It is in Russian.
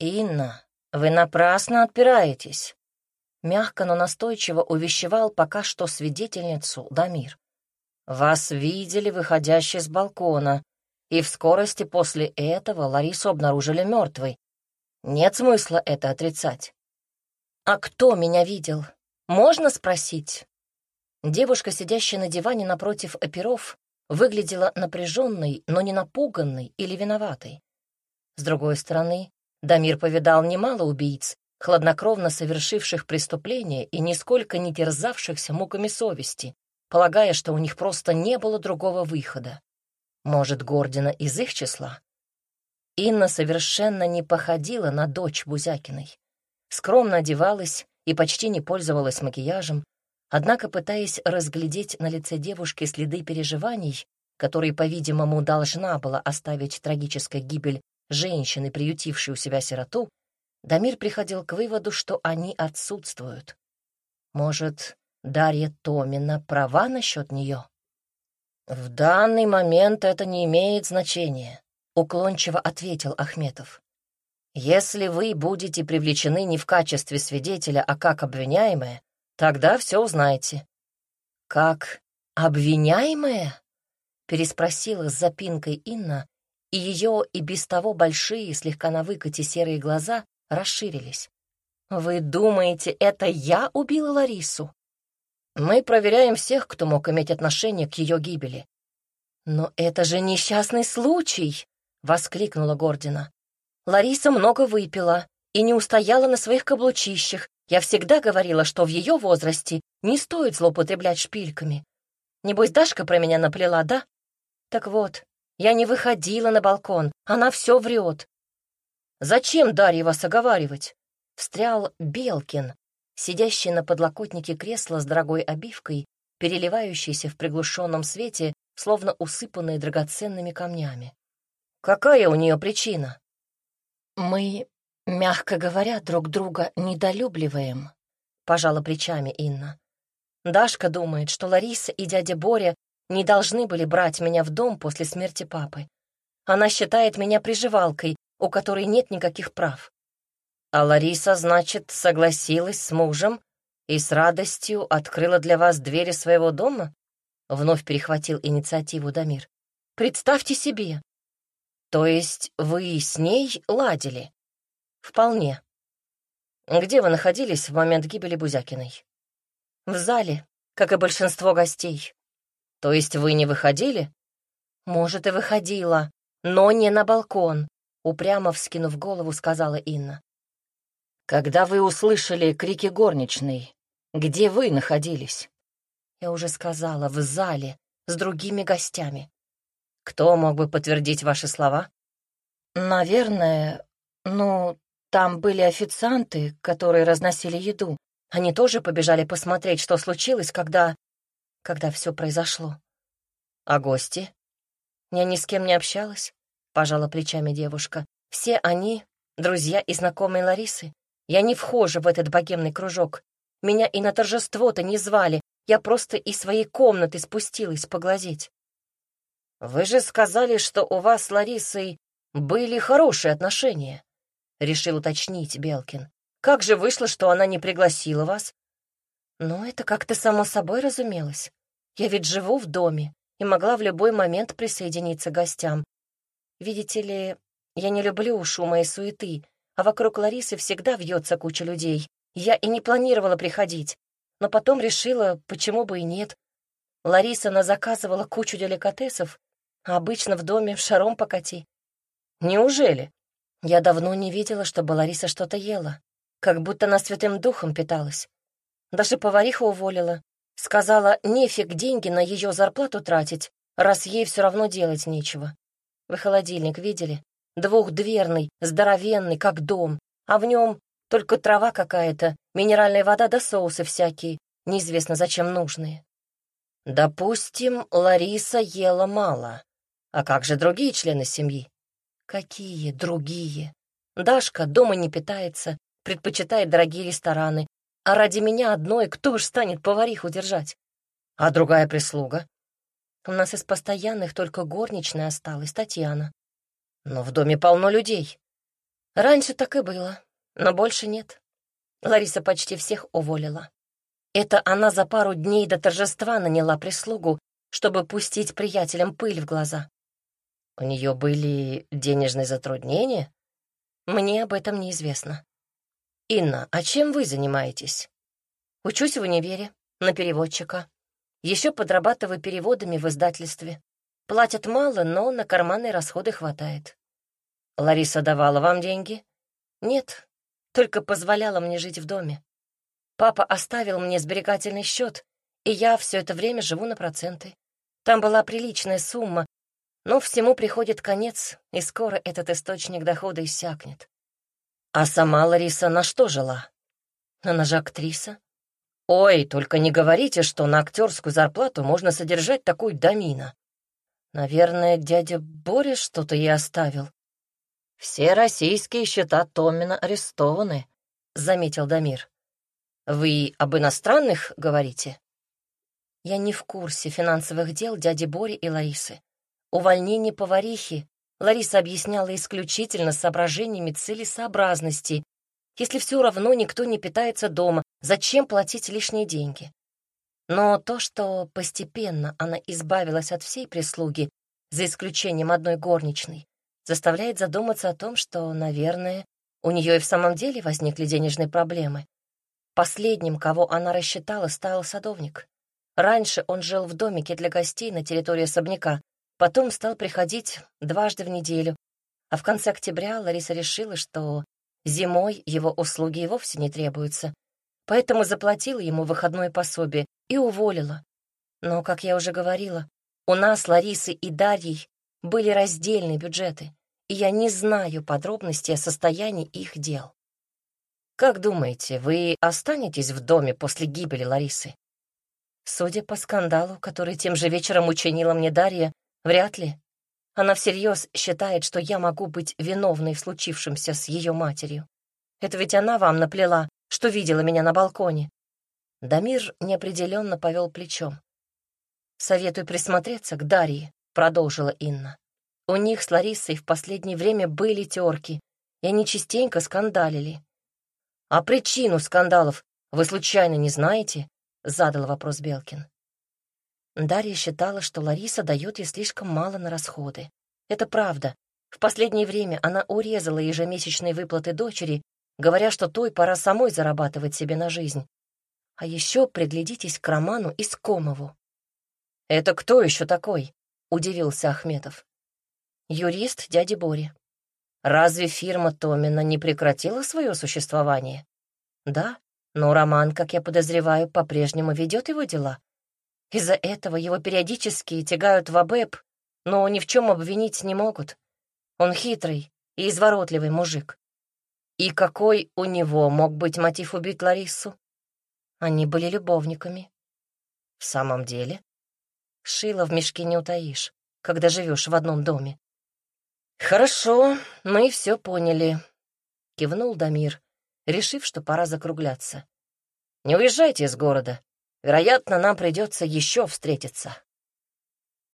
«Инна, вы напрасно отпираетесь», — мягко, но настойчиво увещевал пока что свидетельницу Дамир. «Вас видели выходящей с балкона, и в скорости после этого Ларису обнаружили мертвой. Нет смысла это отрицать». «А кто меня видел? Можно спросить?» Девушка, сидящая на диване напротив оперов, выглядела напряженной, но не напуганной или виноватой. С другой стороны, Дамир повидал немало убийц, хладнокровно совершивших преступления и нисколько не терзавшихся муками совести, полагая, что у них просто не было другого выхода. Может, Гордина из их числа? Инна совершенно не походила на дочь Бузякиной. Скромно одевалась и почти не пользовалась макияжем, Однако, пытаясь разглядеть на лице девушки следы переживаний, которые, по-видимому, должна была оставить трагическая гибель женщины, приютившей у себя сироту, Дамир приходил к выводу, что они отсутствуют. Может, Дарья Томина права насчет нее? «В данный момент это не имеет значения», — уклончиво ответил Ахметов. «Если вы будете привлечены не в качестве свидетеля, а как обвиняемая, Тогда все узнаете». «Как обвиняемая?» — переспросила с запинкой Инна, и ее и без того большие, слегка на выкате серые глаза расширились. «Вы думаете, это я убила Ларису?» «Мы проверяем всех, кто мог иметь отношение к ее гибели». «Но это же несчастный случай!» — воскликнула Гордина. Лариса много выпила и не устояла на своих каблучищах, я всегда говорила, что в ее возрасте не стоит злоупотреблять шпильками. Небось, Дашка про меня наплела, да? Так вот, я не выходила на балкон, она все врет. Зачем Дарье вас оговаривать? Встрял Белкин, сидящий на подлокотнике кресла с дорогой обивкой, переливающийся в приглушенном свете, словно усыпанный драгоценными камнями. Какая у нее причина? Мы «Мягко говоря, друг друга недолюбливаем», — пожала плечами Инна. «Дашка думает, что Лариса и дядя Боря не должны были брать меня в дом после смерти папы. Она считает меня приживалкой, у которой нет никаких прав. А Лариса, значит, согласилась с мужем и с радостью открыла для вас двери своего дома?» Вновь перехватил инициативу Дамир. «Представьте себе. То есть вы с ней ладили?» «Вполне. Где вы находились в момент гибели Бузякиной?» «В зале, как и большинство гостей». «То есть вы не выходили?» «Может, и выходила, но не на балкон», — упрямо вскинув голову, сказала Инна. «Когда вы услышали крики горничной, где вы находились?» «Я уже сказала, в зале, с другими гостями». «Кто мог бы подтвердить ваши слова?» «Наверное, ну, там были официанты, которые разносили еду. Они тоже побежали посмотреть, что случилось, когда... когда все произошло. А гости? Я ни с кем не общалась, пожала плечами девушка. Все они — друзья и знакомые Ларисы. Я не вхожа в этот богемный кружок. Меня и на торжество-то не звали. Я просто из своей комнаты спустилась поглазеть. Вы же сказали, что у вас с Ларисой были хорошие отношения. — решил уточнить Белкин. «Как же вышло, что она не пригласила вас?» «Ну, это как-то само собой разумелось. Я ведь живу в доме и могла в любой момент присоединиться к гостям. Видите ли, я не люблю шума и суеты, а вокруг Ларисы всегда вьется куча людей. Я и не планировала приходить, но потом решила, почему бы и нет. Лариса назаказывала кучу деликатесов, а обычно в доме шаром покати. Неужели? Я давно не видела, чтобы Лариса что-то ела, как будто она святым духом питалась. Даже повариха уволила. Сказала, нефиг деньги на ее зарплату тратить, раз ей все равно делать нечего. Вы холодильник видели? Двухдверный, здоровенный, как дом, а в нем только трава какая-то, минеральная вода да соусы всякие, неизвестно зачем нужные. Допустим, Лариса ела мало. А как же другие члены семьи? Какие другие? Дашка дома не питается, предпочитает дорогие рестораны. А ради меня одной кто ж станет повариху держать? А другая прислуга? У нас из постоянных только горничная осталась, Татьяна. Но в доме полно людей. Раньше так и было, но больше нет. Лариса почти всех уволила. Это она за пару дней до торжества наняла прислугу, чтобы пустить приятелям пыль в глаза. У нее были денежные затруднения? Мне об этом неизвестно. Инна, а чем вы занимаетесь? Учусь в универе, на переводчика. Еще подрабатываю переводами в издательстве. Платят мало, но на карманные расходы хватает. Лариса давала вам деньги? Нет, только позволяла мне жить в доме. Папа оставил мне сберегательный счет, и я все это время живу на проценты. Там была приличная сумма, но всему приходит конец, и скоро этот источник дохода иссякнет. А сама Лариса на что жила? Она же актриса. Ой, только не говорите, что на актерскую зарплату можно содержать такую домина. Наверное, дядя Боря что-то ей оставил. Все российские счета Томина арестованы, заметил Дамир. Вы об иностранных говорите? Я не в курсе финансовых дел дяди Бори и Ларисы. Увольнение поварихи Лариса объясняла исключительно соображениями целесообразности. Если все равно никто не питается дома, зачем платить лишние деньги? Но то, что постепенно она избавилась от всей прислуги, за исключением одной горничной, заставляет задуматься о том, что, наверное, у нее и в самом деле возникли денежные проблемы. Последним, кого она рассчитала, стал садовник. Раньше он жил в домике для гостей на территории особняка, потом стал приходить дважды в неделю, а в конце октября Лариса решила, что зимой его услуги и вовсе не требуются, поэтому заплатила ему выходное пособие и уволила. Но, как я уже говорила, у нас, Ларисы и Дарьей, были раздельные бюджеты, и я не знаю подробностей о состоянии их дел. Как думаете, вы останетесь в доме после гибели Ларисы? Судя по скандалу, который тем же вечером учинила мне Дарья, вряд ли. Она всерьез считает, что я могу быть виновной в случившемся с ее матерью. Это ведь она вам наплела, что видела меня на балконе. Дамир неопределенно повел плечом. «Советую присмотреться к Дарье», — продолжила Инна. «У них с Ларисой в последнее время были терки, и они частенько скандалили. «А причину скандалов вы случайно не знаете?» — задал вопрос Белкин. Дарья считала, что Лариса дает ей слишком мало на расходы. Это правда. В последнее время она урезала ежемесячные выплаты дочери, говоря, что той пора самой зарабатывать себе на жизнь. А еще приглядитесь к Роману Искомову. «Это кто еще такой?» — удивился Ахметов. «Юрист дяди Бори. Разве фирма Томина не прекратила свое существование? Да, но Роман, как я подозреваю, по-прежнему ведет его дела. Из-за этого его периодически тягают в АБЭП, но ни в чем обвинить не могут. Он хитрый и изворотливый мужик. И какой у него мог быть мотив убить Ларису? Они были любовниками. В самом деле? Шила в мешке не утаишь, когда живешь в одном доме. «Хорошо, мы все поняли», — кивнул Дамир, решив, что пора закругляться. «Не уезжайте из города. Вероятно, нам придется еще встретиться».